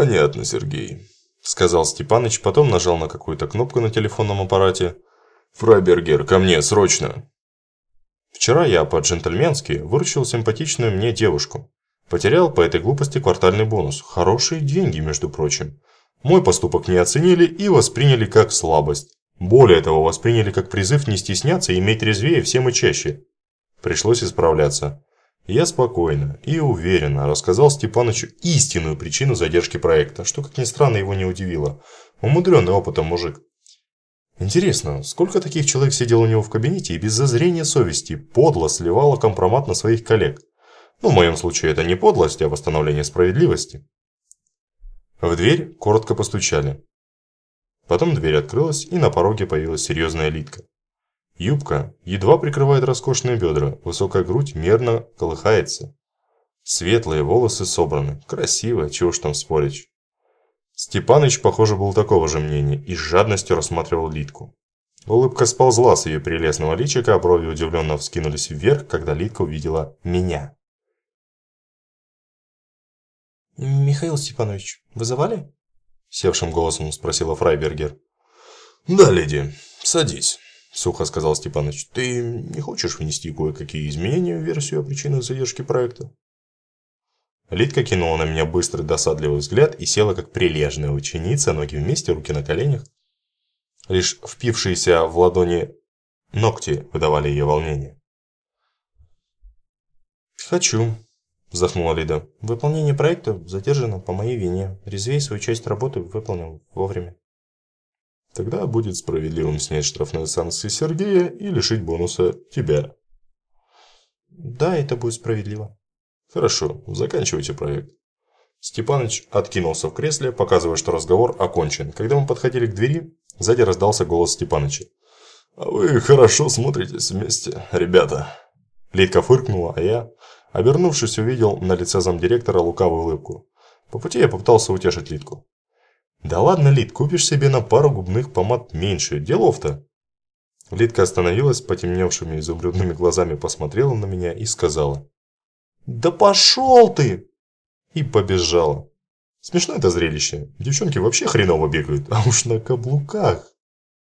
«Понятно, Сергей», – сказал Степаныч, потом нажал на какую-то кнопку на телефонном аппарате. «Фрайбергер, ко мне, срочно!» Вчера я по-джентльменски выручил симпатичную мне девушку. Потерял по этой глупости квартальный бонус. Хорошие деньги, между прочим. Мой поступок не оценили и восприняли как слабость. Более того, восприняли как призыв не стесняться и иметь резвее всем и чаще. Пришлось исправляться. Я спокойно и уверенно рассказал Степанычу истинную причину задержки проекта, что, как ни странно, его не удивило. Умудренный опытом мужик. Интересно, сколько таких человек сидело у него в кабинете и без зазрения совести подло сливало компромат на своих коллег? Ну, в моем случае это не подлость, а восстановление справедливости. В дверь коротко постучали. Потом дверь открылась, и на пороге появилась серьезная Литка. Юбка едва прикрывает роскошные бедра, высокая грудь мерно колыхается. Светлые волосы собраны, красиво, чего уж там спорить. Степаныч, похоже, был такого же мнения и с жадностью рассматривал Литку. Улыбка сползла с ее прелестного личика, а брови удивленно вскинулись вверх, когда Литка увидела меня. «Михаил Степанович, вызывали?» Севшим голосом спросила Фрайбергер. «Да, леди, садись». – сухо сказал Степаныч. «Ты не хочешь внести кое-какие изменения в версию о причинах задержки проекта?» Лидка кинула на меня быстрый досадливый взгляд и села как прилежная ученица, ноги вместе, руки на коленях. Лишь впившиеся в ладони ногти выдавали ее волнение. «Хочу», – вздохнула Лида. «Выполнение проекта задержано по моей вине. Резвей свою часть работы выполнил вовремя». Тогда будет справедливым снять штрафные санкции Сергея и лишить бонуса тебя. Да, это будет справедливо. Хорошо, заканчивайте проект. Степаныч откинулся в кресле, показывая, что разговор окончен. Когда мы подходили к двери, сзади раздался голос Степаныча. «А вы хорошо смотритесь вместе, ребята!» Лидка фыркнула, а я, обернувшись, увидел на лице замдиректора лукавую улыбку. По пути я попытался утешить Лидку. «Да ладно, Лид, купишь себе на пару губных помад меньше, делов-то!» Лидка остановилась, потемневшими изумрудными глазами посмотрела на меня и сказала. «Да пошел ты!» И побежала. Смешно это зрелище. Девчонки вообще хреново бегают, а уж на каблуках.